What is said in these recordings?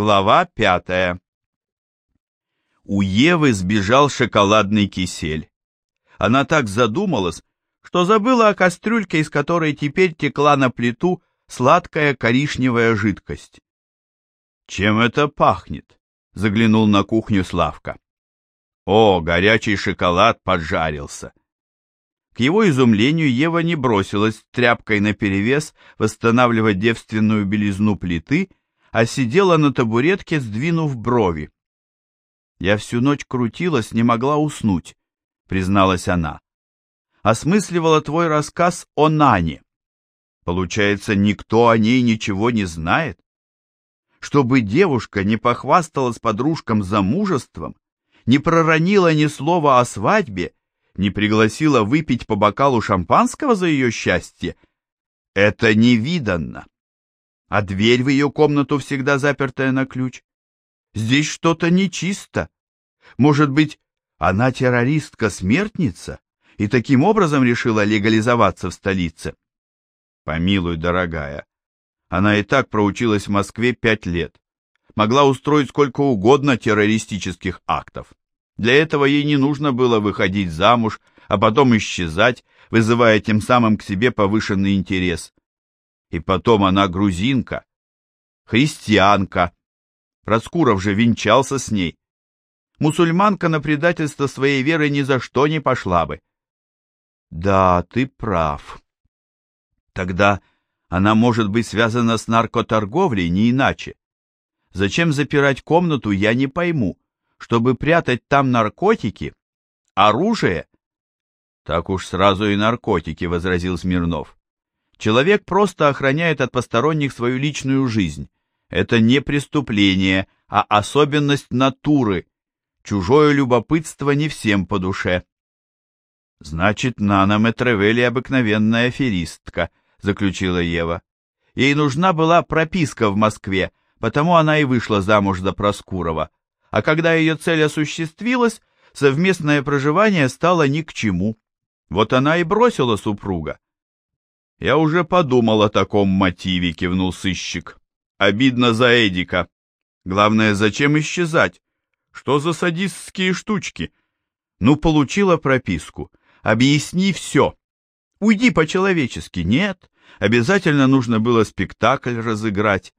Глава пятая. У Евы сбежал шоколадный кисель. Она так задумалась, что забыла о кастрюльке, из которой теперь текла на плиту сладкая коричневая жидкость. «Чем это пахнет?» — заглянул на кухню Славка. «О, горячий шоколад поджарился!» К его изумлению Ева не бросилась тряпкой наперевес восстанавливать девственную белизну плиты, а сидела на табуретке, сдвинув брови. «Я всю ночь крутилась, не могла уснуть», — призналась она. «Осмысливала твой рассказ о Нане. Получается, никто о ней ничего не знает? Чтобы девушка не похвасталась подружкам замужеством, не проронила ни слова о свадьбе, не пригласила выпить по бокалу шампанского за ее счастье, это невиданно. А дверь в ее комнату всегда запертая на ключ. Здесь что-то нечисто. Может быть, она террористка-смертница и таким образом решила легализоваться в столице? Помилуй, дорогая, она и так проучилась в Москве пять лет. Могла устроить сколько угодно террористических актов. Для этого ей не нужно было выходить замуж, а потом исчезать, вызывая тем самым к себе повышенный интерес. И потом она грузинка, христианка. Проскуров же венчался с ней. Мусульманка на предательство своей веры ни за что не пошла бы. Да, ты прав. Тогда она может быть связана с наркоторговлей, не иначе. Зачем запирать комнату, я не пойму чтобы прятать там наркотики? Оружие? Так уж сразу и наркотики, возразил Смирнов. Человек просто охраняет от посторонних свою личную жизнь. Это не преступление, а особенность натуры. Чужое любопытство не всем по душе. Значит, Нана Метревели обыкновенная аферистка, заключила Ева. Ей нужна была прописка в Москве, потому она и вышла замуж за Проскурова а когда ее цель осуществилась, совместное проживание стало ни к чему. Вот она и бросила супруга. «Я уже подумал о таком мотиве», — кивнул сыщик. «Обидно за Эдика. Главное, зачем исчезать? Что за садистские штучки? Ну, получила прописку. Объясни все. Уйди по-человечески. Нет, обязательно нужно было спектакль разыграть.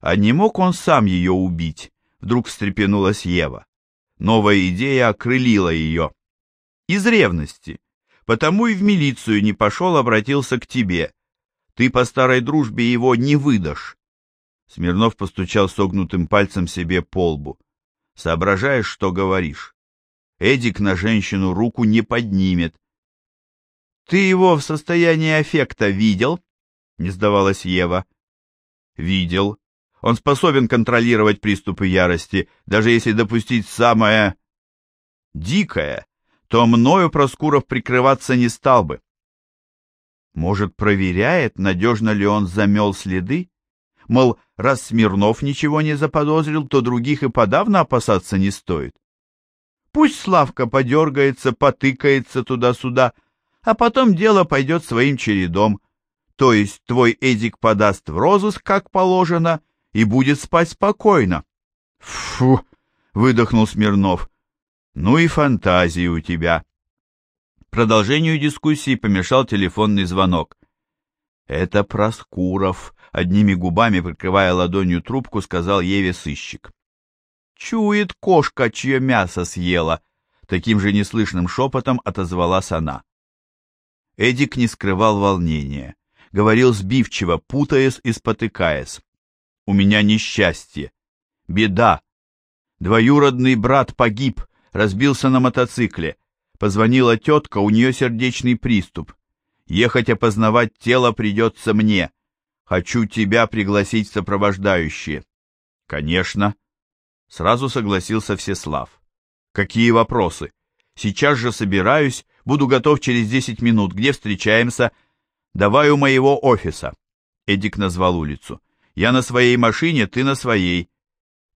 А не мог он сам ее убить? Вдруг встрепенулась Ева. Новая идея окрылила ее. Из ревности. Потому и в милицию не пошел, обратился к тебе. Ты по старой дружбе его не выдашь. Смирнов постучал согнутым пальцем себе по лбу. Соображаешь, что говоришь. Эдик на женщину руку не поднимет. Ты его в состоянии аффекта видел? Не сдавалась Ева. Видел, он способен контролировать приступы ярости, даже если допустить самое дикое, то мною Проскуров прикрываться не стал бы. Может, проверяет, надежно ли он замел следы? Мол, раз Смирнов ничего не заподозрил, то других и подавно опасаться не стоит. Пусть Славка подергается, потыкается туда-сюда, а потом дело пойдет своим чередом. То есть твой Эдик подаст в розыск, как положено, и будет спать спокойно. Фу, выдохнул Смирнов. Ну и фантазии у тебя. Продолжению дискуссии помешал телефонный звонок. Это Проскуров, одними губами прикрывая ладонью трубку, сказал Еве сыщик. Чует кошка, чье мясо съела, таким же неслышным шепотом отозвалась она. Эдик не скрывал волнения, говорил сбивчиво, путаясь и спотыкаясь. У меня несчастье. Беда. Двоюродный брат погиб, разбился на мотоцикле. Позвонила тетка, у нее сердечный приступ. Ехать опознавать тело придется мне. Хочу тебя пригласить в сопровождающие. Конечно. Сразу согласился Всеслав. Какие вопросы? Сейчас же собираюсь, буду готов через десять минут. Где встречаемся? Давай у моего офиса. Эдик назвал улицу. Я на своей машине, ты на своей.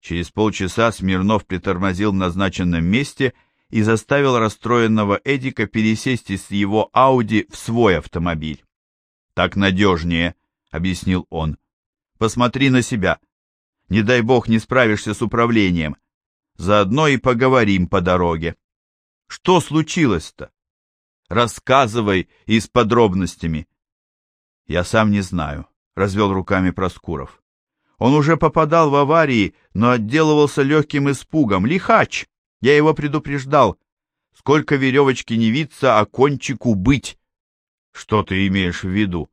Через полчаса Смирнов притормозил в назначенном месте и заставил расстроенного Эдика пересесть из его Ауди в свой автомобиль. «Так надежнее», — объяснил он. «Посмотри на себя. Не дай бог не справишься с управлением. Заодно и поговорим по дороге. Что случилось-то? Рассказывай и с подробностями. Я сам не знаю, развел руками Проскуров. Он уже попадал в аварии, но отделывался легким испугом. Лихач! Я его предупреждал. Сколько веревочки не виться, а кончику быть. Что ты имеешь в виду?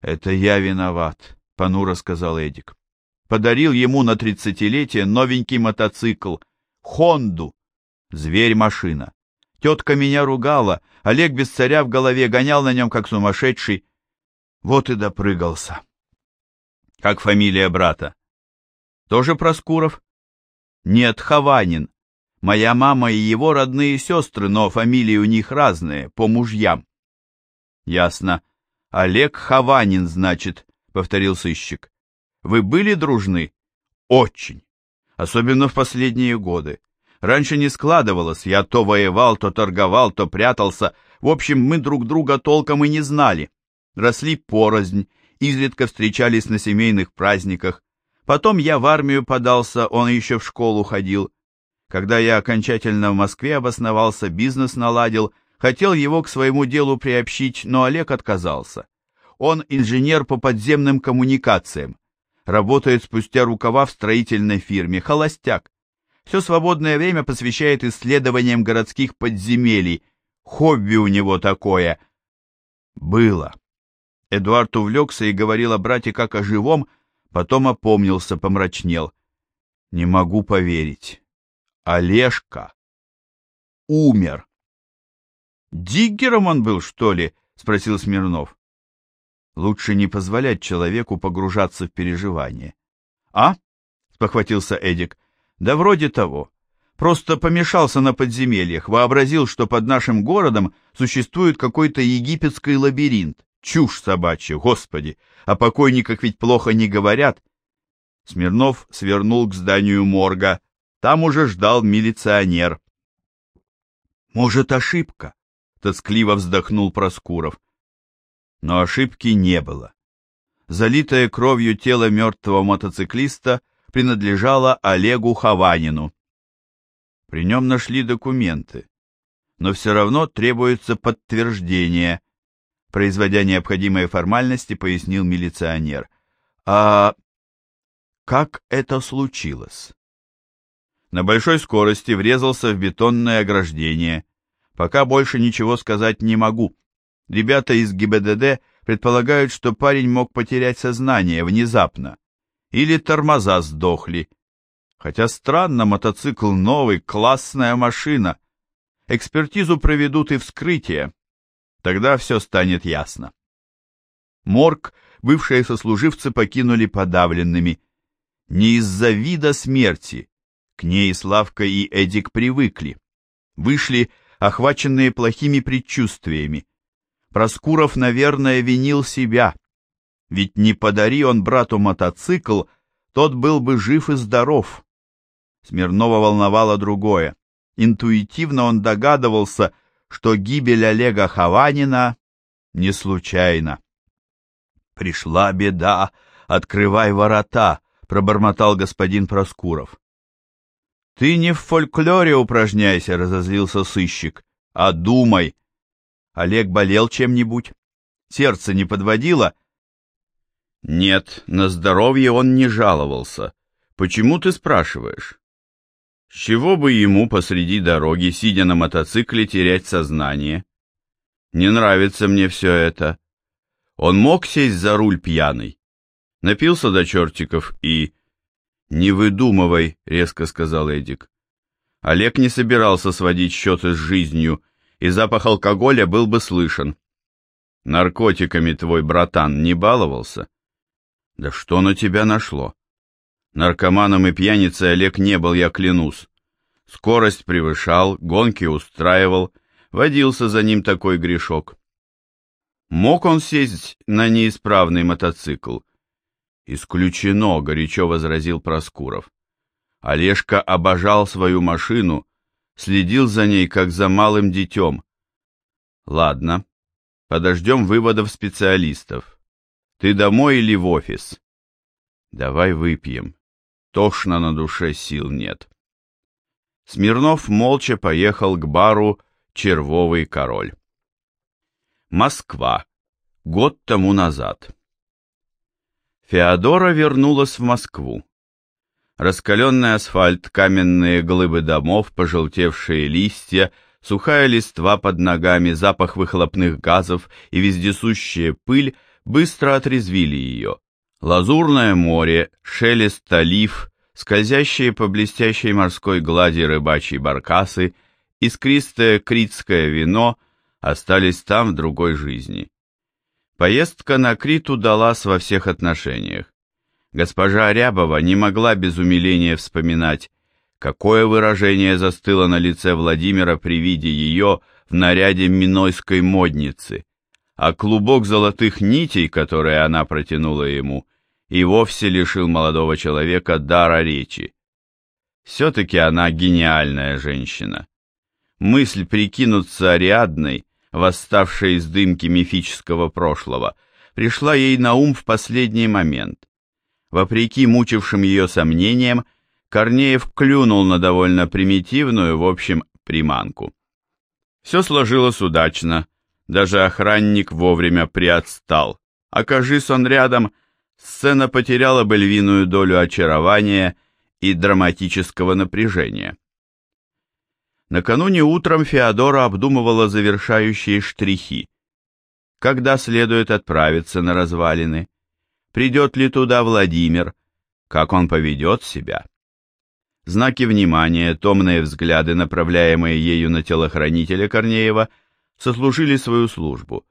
Это я виноват, понуро сказал Эдик. Подарил ему на тридцатилетие новенький мотоцикл. Хонду. Зверь-машина. Тетка меня ругала, Олег без царя в голове гонял на нем, как сумасшедший. Вот и допрыгался. Как фамилия брата? Тоже Проскуров? Нет, Хованин. Моя мама и его родные сестры, но фамилии у них разные, по мужьям. Ясно. Олег Хованин, значит, повторил сыщик. Вы были дружны? Очень. Особенно в последние годы. Раньше не складывалось, я то воевал, то торговал, то прятался. В общем, мы друг друга толком и не знали. Росли порознь, изредка встречались на семейных праздниках. Потом я в армию подался, он еще в школу ходил. Когда я окончательно в Москве обосновался, бизнес наладил, хотел его к своему делу приобщить, но Олег отказался. Он инженер по подземным коммуникациям. Работает спустя рукава в строительной фирме, холостяк. Все свободное время посвящает исследованиям городских подземелий. Хобби у него такое. Было. Эдуард увлекся и говорил о брате как о живом, потом опомнился, помрачнел. Не могу поверить. Олежка умер. Диггером он был, что ли? Спросил Смирнов. Лучше не позволять человеку погружаться в переживания. А? Спохватился Эдик. Да вроде того. Просто помешался на подземельях, вообразил, что под нашим городом существует какой-то египетский лабиринт. Чушь собачья, господи! О покойниках ведь плохо не говорят. Смирнов свернул к зданию морга. Там уже ждал милиционер. «Может, ошибка?» — тоскливо вздохнул Проскуров. Но ошибки не было. Залитое кровью тело мертвого мотоциклиста принадлежало Олегу Хованину. При нем нашли документы, но все равно требуется подтверждение, производя необходимые формальности, пояснил милиционер. А как это случилось? На большой скорости врезался в бетонное ограждение. Пока больше ничего сказать не могу. Ребята из ГИБДД предполагают, что парень мог потерять сознание внезапно. Или тормоза сдохли. Хотя странно, мотоцикл новый, классная машина. Экспертизу проведут и вскрытие. Тогда все станет ясно. Морг бывшие сослуживцы покинули подавленными. Не из-за вида смерти, к ней Славка и Эдик привыкли. Вышли, охваченные плохими предчувствиями. Проскуров, наверное, винил себя. Ведь не подари он брату мотоцикл, тот был бы жив и здоров. Смирнова волновало другое. Интуитивно он догадывался, что гибель Олега Хованина не случайна. «Пришла беда, открывай ворота», — пробормотал господин Проскуров. «Ты не в фольклоре упражняйся», — разозлился сыщик, — «а думай». Олег болел чем-нибудь? Сердце не подводило? Нет, на здоровье он не жаловался. Почему ты спрашиваешь? С чего бы ему посреди дороги, сидя на мотоцикле, терять сознание? Не нравится мне все это. Он мог сесть за руль пьяный. Напился до чертиков и... «Не выдумывай», — резко сказал Эдик. Олег не собирался сводить счеты с жизнью, и запах алкоголя был бы слышен. Наркотиками твой братан не баловался? Да что на тебя нашло? Наркоманом и пьяницей Олег не был, я клянусь. Скорость превышал, гонки устраивал, водился за ним такой грешок. Мог он сесть на неисправный мотоцикл? Исключено, горячо возразил Проскуров. Олежка обожал свою машину, следил за ней, как за малым детем. Ладно, подождем выводов специалистов. Ты домой или в офис? Давай выпьем. Тошно на душе сил нет. Смирнов молча поехал к бару «Червовый король». Москва. Год тому назад. Феодора вернулась в Москву. Раскаленный асфальт, каменные глыбы домов, пожелтевшие листья, сухая листва под ногами, запах выхлопных газов и вездесущая пыль быстро отрезвили ее. Лазурное море, шелест олив, скользящие по блестящей морской глади рыбачьи баркасы, искристое критское вино остались там в другой жизни. Поездка на Крит удалась во всех отношениях. Госпожа Рябова не могла без умиления вспоминать, какое выражение застыло на лице Владимира при виде ее в наряде минойской модницы, а клубок золотых нитей, которые она протянула ему, и вовсе лишил молодого человека дара речи. Все-таки она гениальная женщина. Мысль прикинуться Ариадной восставшая из дымки мифического прошлого, пришла ей на ум в последний момент. Вопреки мучившим ее сомнениям, Корнеев клюнул на довольно примитивную, в общем, приманку. Все сложилось удачно, даже охранник вовремя приотстал. Окажись он рядом, сцена потеряла бы львиную долю очарования и драматического напряжения. Накануне утром Феодора обдумывала завершающие штрихи. Когда следует отправиться на развалины? Придет ли туда Владимир? Как он поведет себя? Знаки внимания, томные взгляды, направляемые ею на телохранителя Корнеева, сослужили свою службу.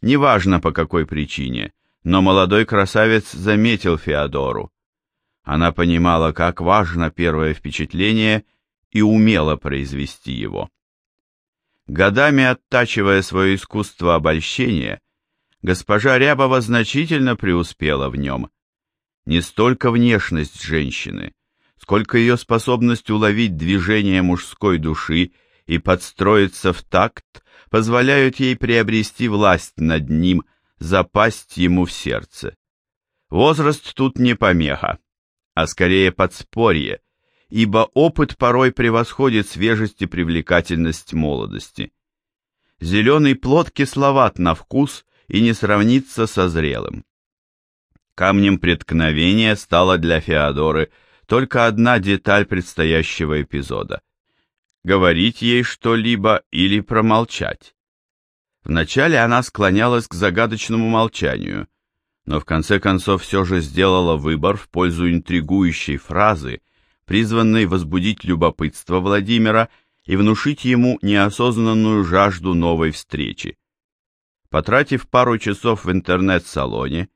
Неважно по какой причине, но молодой красавец заметил Феодору. Она понимала, как важно первое впечатление и умела произвести его. Годами оттачивая свое искусство обольщения, госпожа Рябова значительно преуспела в нем. Не столько внешность женщины, сколько ее способность уловить движение мужской души и подстроиться в такт позволяют ей приобрести власть над ним, запасть ему в сердце. Возраст тут не помеха, а скорее подспорье, ибо опыт порой превосходит свежесть и привлекательность молодости. Зеленый плод кисловат на вкус и не сравнится со зрелым. Камнем преткновения стала для Феодоры только одна деталь предстоящего эпизода. Говорить ей что-либо или промолчать. Вначале она склонялась к загадочному молчанию, но в конце концов все же сделала выбор в пользу интригующей фразы, призванной возбудить любопытство Владимира и внушить ему неосознанную жажду новой встречи. Потратив пару часов в интернет-салоне,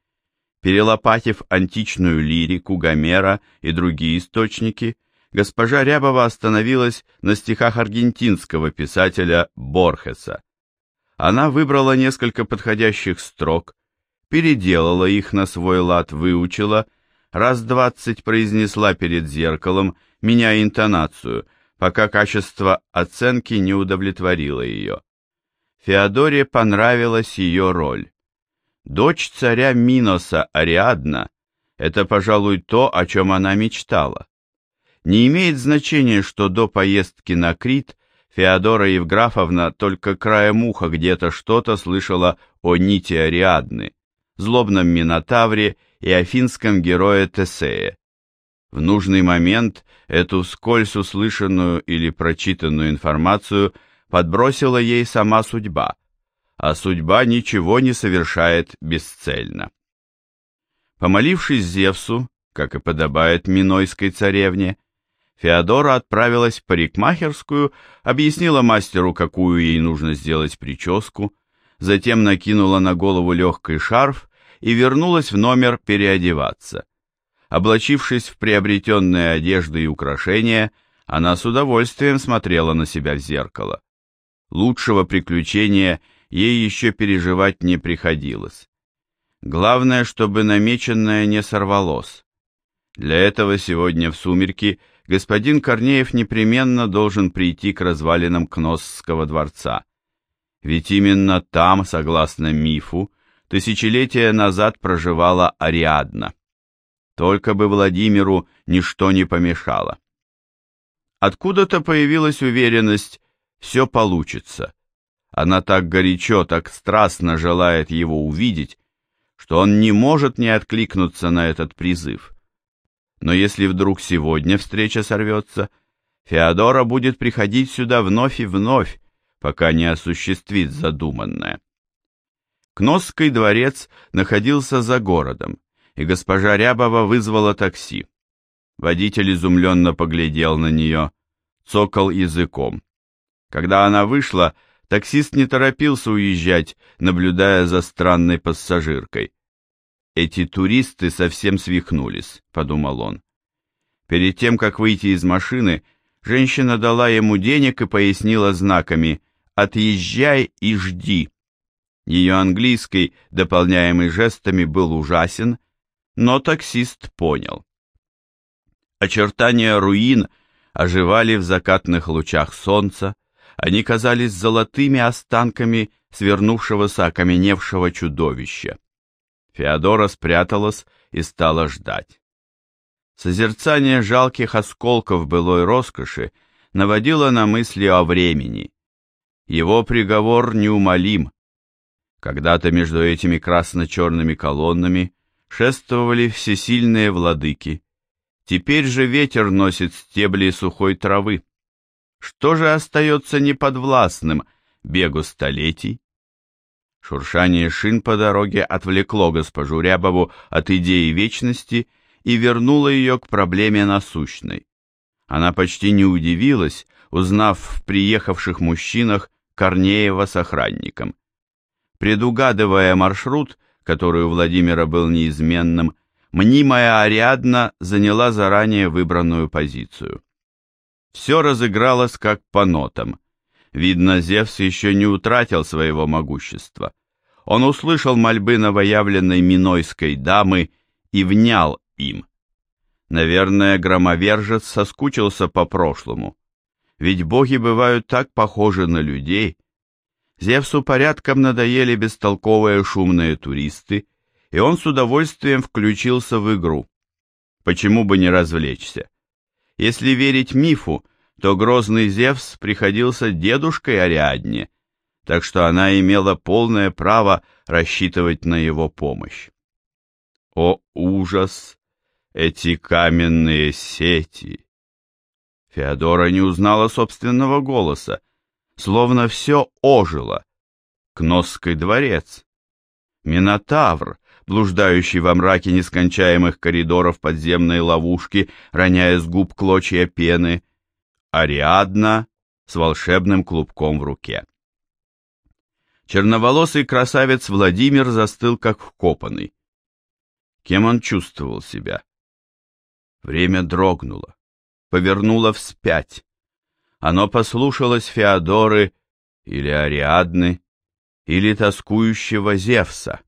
перелопатив античную лирику Гомера и другие источники, госпожа Рябова остановилась на стихах аргентинского писателя Борхеса. Она выбрала несколько подходящих строк, переделала их на свой лад, выучила – раз двадцать произнесла перед зеркалом, меняя интонацию, пока качество оценки не удовлетворило ее. Феодоре понравилась ее роль. Дочь царя Миноса Ариадна — это, пожалуй, то, о чем она мечтала. Не имеет значения, что до поездки на Крит Феодора Евграфовна только краем уха где-то что-то слышала о нити Ариадны, злобном Минотавре и афинском герое Тесее. В нужный момент эту скользь услышанную или прочитанную информацию подбросила ей сама судьба, а судьба ничего не совершает бесцельно. Помолившись Зевсу, как и подобает Минойской царевне, Феодора отправилась в парикмахерскую, объяснила мастеру, какую ей нужно сделать прическу, затем накинула на голову легкий шарф и вернулась в номер переодеваться. Облачившись в приобретенные одежды и украшения, она с удовольствием смотрела на себя в зеркало. Лучшего приключения ей еще переживать не приходилось. Главное, чтобы намеченное не сорвалось. Для этого сегодня в сумерки господин Корнеев непременно должен прийти к развалинам Кносского дворца. Ведь именно там, согласно мифу, тысячелетия назад проживала Ариадна. Только бы Владимиру ничто не помешало. Откуда-то появилась уверенность, все получится. Она так горячо, так страстно желает его увидеть, что он не может не откликнуться на этот призыв. Но если вдруг сегодня встреча сорвется, Феодора будет приходить сюда вновь и вновь, пока не осуществит задуманное. Кносский дворец находился за городом, и госпожа Рябова вызвала такси. Водитель изумленно поглядел на нее, цокал языком. Когда она вышла, таксист не торопился уезжать, наблюдая за странной пассажиркой. «Эти туристы совсем свихнулись», — подумал он. Перед тем, как выйти из машины, женщина дала ему денег и пояснила знаками «Отъезжай и жди». Ее английский, дополняемый жестами, был ужасен, но таксист понял. Очертания руин оживали в закатных лучах солнца, они казались золотыми останками свернувшегося окаменевшего чудовища. Феодора спряталась и стала ждать. Созерцание жалких осколков былой роскоши наводило на мысли о времени. Его приговор неумолим. Когда-то между этими красно-черными колоннами шествовали всесильные владыки. Теперь же ветер носит стебли сухой травы. Что же остается неподвластным бегу столетий? Шуршание шин по дороге отвлекло госпожу Рябову от идеи вечности и вернуло ее к проблеме насущной. Она почти не удивилась, узнав в приехавших мужчинах Корнеева с охранником. Предугадывая маршрут, который у Владимира был неизменным, мнимая Ариадна заняла заранее выбранную позицию. Все разыгралось как по нотам. Видно, Зевс еще не утратил своего могущества. Он услышал мольбы новоявленной минойской дамы и внял им. Наверное, громовержец соскучился по прошлому. Ведь боги бывают так похожи на людей, Зевсу порядком надоели бестолковые шумные туристы, и он с удовольствием включился в игру. Почему бы не развлечься? Если верить мифу, то грозный Зевс приходился дедушкой Ариадне, так что она имела полное право рассчитывать на его помощь. О ужас! Эти каменные сети! Феодора не узнала собственного голоса, словно все ожило. Кносский дворец. Минотавр, блуждающий во мраке нескончаемых коридоров подземной ловушки, роняя с губ клочья пены. Ариадна с волшебным клубком в руке. Черноволосый красавец Владимир застыл как вкопанный. Кем он чувствовал себя? Время дрогнуло, повернуло вспять. Оно послушалось Феодоры или Ариадны, или тоскующего Зевса.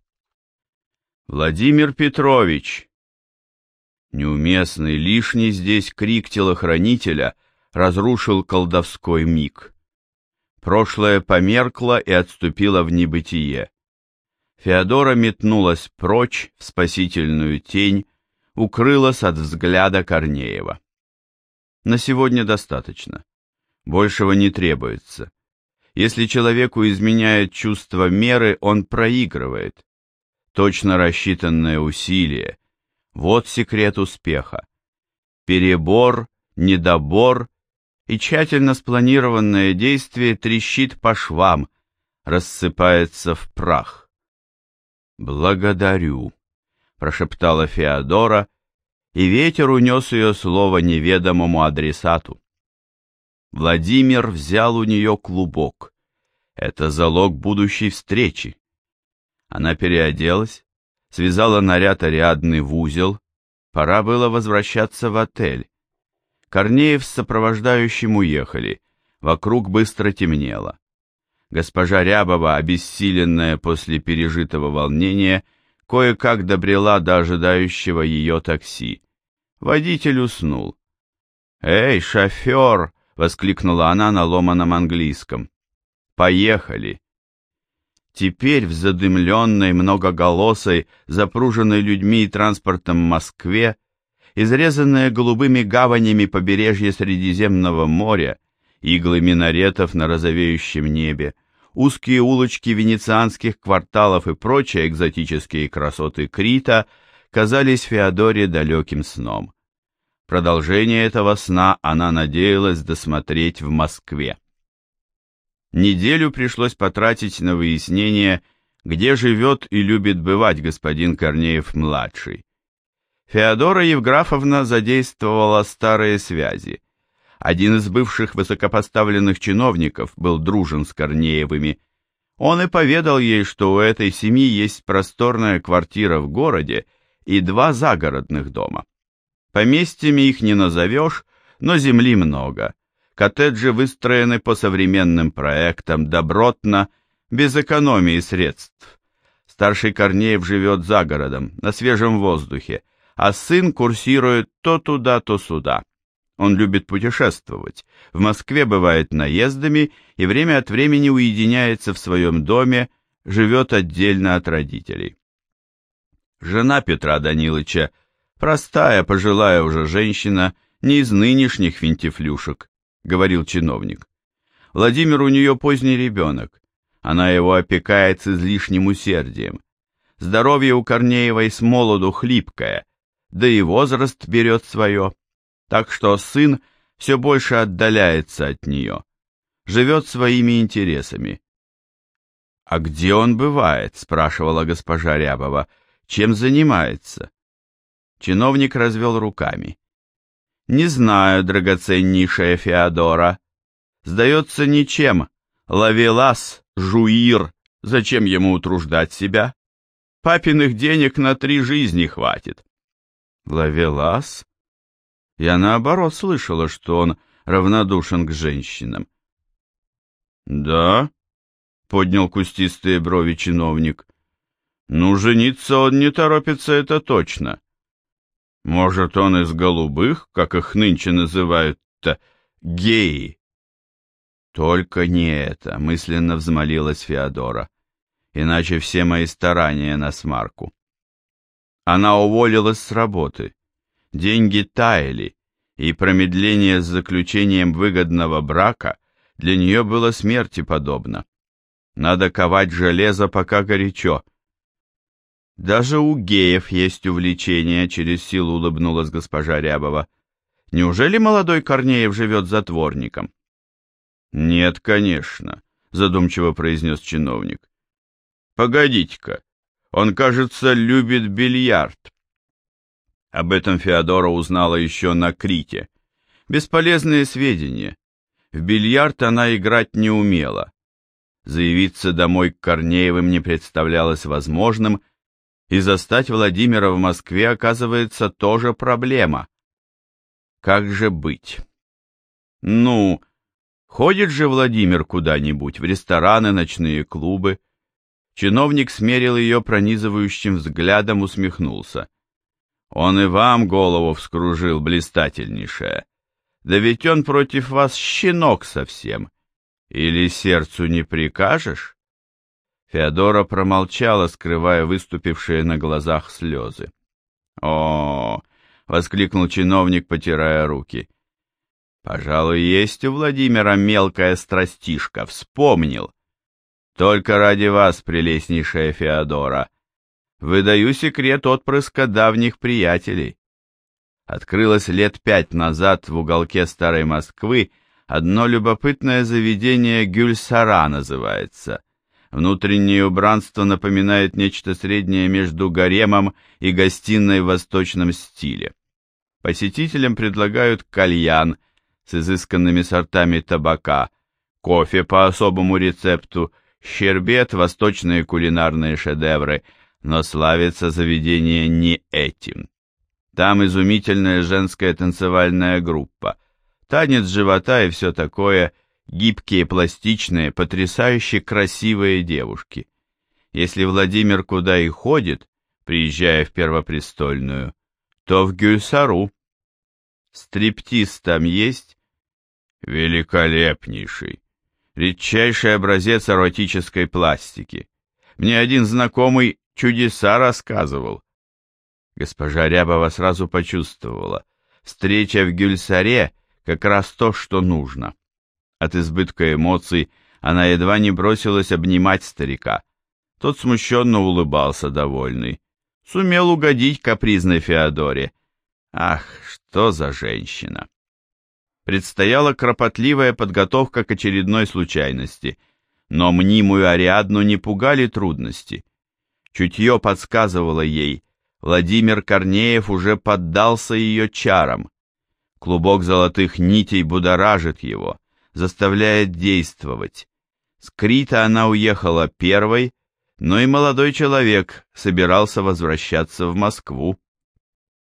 Владимир Петрович! Неуместный, лишний здесь крик телохранителя разрушил колдовской миг. Прошлое померкло и отступило в небытие. Феодора метнулась прочь в спасительную тень, укрылась от взгляда Корнеева. На сегодня достаточно. Большего не требуется. Если человеку изменяет чувство меры, он проигрывает. Точно рассчитанное усилие. Вот секрет успеха. Перебор, недобор и тщательно спланированное действие трещит по швам, рассыпается в прах. «Благодарю», — прошептала Феодора, и ветер унес ее слово неведомому адресату. Владимир взял у нее клубок. Это залог будущей встречи. Она переоделась, связала наряд Ариадны в узел. Пора было возвращаться в отель. Корнеев с сопровождающим уехали. Вокруг быстро темнело. Госпожа Рябова, обессиленная после пережитого волнения, кое-как добрела до ожидающего ее такси. Водитель уснул. «Эй, шофер!» воскликнула она на ломаном английском. Поехали. Теперь в задымленной, многоголосой, запруженной людьми и транспортом Москве изрезанное голубыми гаванями побережье Средиземного моря, иглы минаретов на розовеющем небе, узкие улочки венецианских кварталов и прочие экзотические красоты Крита казались Феодоре далеким сном. Продолжение этого сна она надеялась досмотреть в Москве. Неделю пришлось потратить на выяснение, где живет и любит бывать господин Корнеев-младший. Феодора Евграфовна задействовала старые связи. Один из бывших высокопоставленных чиновников был дружен с Корнеевыми. Он и поведал ей, что у этой семьи есть просторная квартира в городе и два загородных дома. Поместьями их не назовешь, но земли много. Коттеджи выстроены по современным проектам, добротно, без экономии средств. Старший Корнеев живет за городом, на свежем воздухе, а сын курсирует то туда, то сюда. Он любит путешествовать, в Москве бывает наездами и время от времени уединяется в своем доме, живет отдельно от родителей. Жена Петра Данилыча, простая, пожилая уже женщина, не из нынешних винтифлюшек, — говорил чиновник. Владимир у нее поздний ребенок. Она его опекает с излишним усердием. Здоровье у Корнеевой с молоду хлипкое, да и возраст берет свое. Так что сын все больше отдаляется от нее, живет своими интересами. «А где он бывает?» — спрашивала госпожа Рябова. «Чем занимается?» Чиновник развел руками. Не знаю, драгоценнейшая Феодора. Сдается ничем. Лавелас, жуир, зачем ему утруждать себя? Папиных денег на три жизни хватит. Лавелас? Я наоборот слышала, что он равнодушен к женщинам. Да? Поднял кустистые брови чиновник. Ну, жениться он не торопится, это точно. Может, он из голубых, как их нынче называют-то, геи? Только не это, мысленно взмолилась Феодора, иначе все мои старания на смарку. Она уволилась с работы. Деньги таяли, и промедление с заключением выгодного брака для нее было смерти подобно. Надо ковать железо, пока горячо, даже у геев есть увлечение, через силу улыбнулась госпожа Рябова. Неужели молодой Корнеев живет затворником? Нет, конечно, задумчиво произнес чиновник. Погодите-ка, он, кажется, любит бильярд. Об этом Феодора узнала еще на Крите. Бесполезные сведения. В бильярд она играть не умела. Заявиться домой к Корнеевым не представлялось возможным, и застать Владимира в Москве оказывается тоже проблема. Как же быть? Ну, ходит же Владимир куда-нибудь, в рестораны, ночные клубы. Чиновник смерил ее пронизывающим взглядом, усмехнулся. Он и вам голову вскружил, блистательнейшая. Да ведь он против вас щенок совсем. Или сердцу не прикажешь? Феодора промолчала, скрывая выступившие на глазах слезы. «О!» — воскликнул чиновник, потирая руки. «Пожалуй, есть у Владимира мелкая страстишка, вспомнил. Только ради вас, прелестнейшая Феодора, выдаю секрет отпрыска давних приятелей. Открылось лет пять назад в уголке Старой Москвы одно любопытное заведение Гюльсара называется — Внутреннее убранство напоминает нечто среднее между гаремом и гостиной в восточном стиле. Посетителям предлагают кальян с изысканными сортами табака, кофе по особому рецепту, щербет, восточные кулинарные шедевры, но славится заведение не этим. Там изумительная женская танцевальная группа, танец живота и все такое – гибкие, пластичные, потрясающе красивые девушки. Если Владимир куда и ходит, приезжая в Первопрестольную, то в Гюльсару. Стриптиз там есть? Великолепнейший. Редчайший образец эротической пластики. Мне один знакомый чудеса рассказывал. Госпожа Рябова сразу почувствовала. Встреча в Гюльсаре как раз то, что нужно. От избытка эмоций она едва не бросилась обнимать старика. Тот смущенно улыбался, довольный. Сумел угодить капризной Феодоре. Ах, что за женщина! Предстояла кропотливая подготовка к очередной случайности, но мнимую Ариадну не пугали трудности. Чутье подсказывало ей, Владимир Корнеев уже поддался ее чарам. Клубок золотых нитей будоражит его, заставляет действовать. С она уехала первой, но и молодой человек собирался возвращаться в Москву.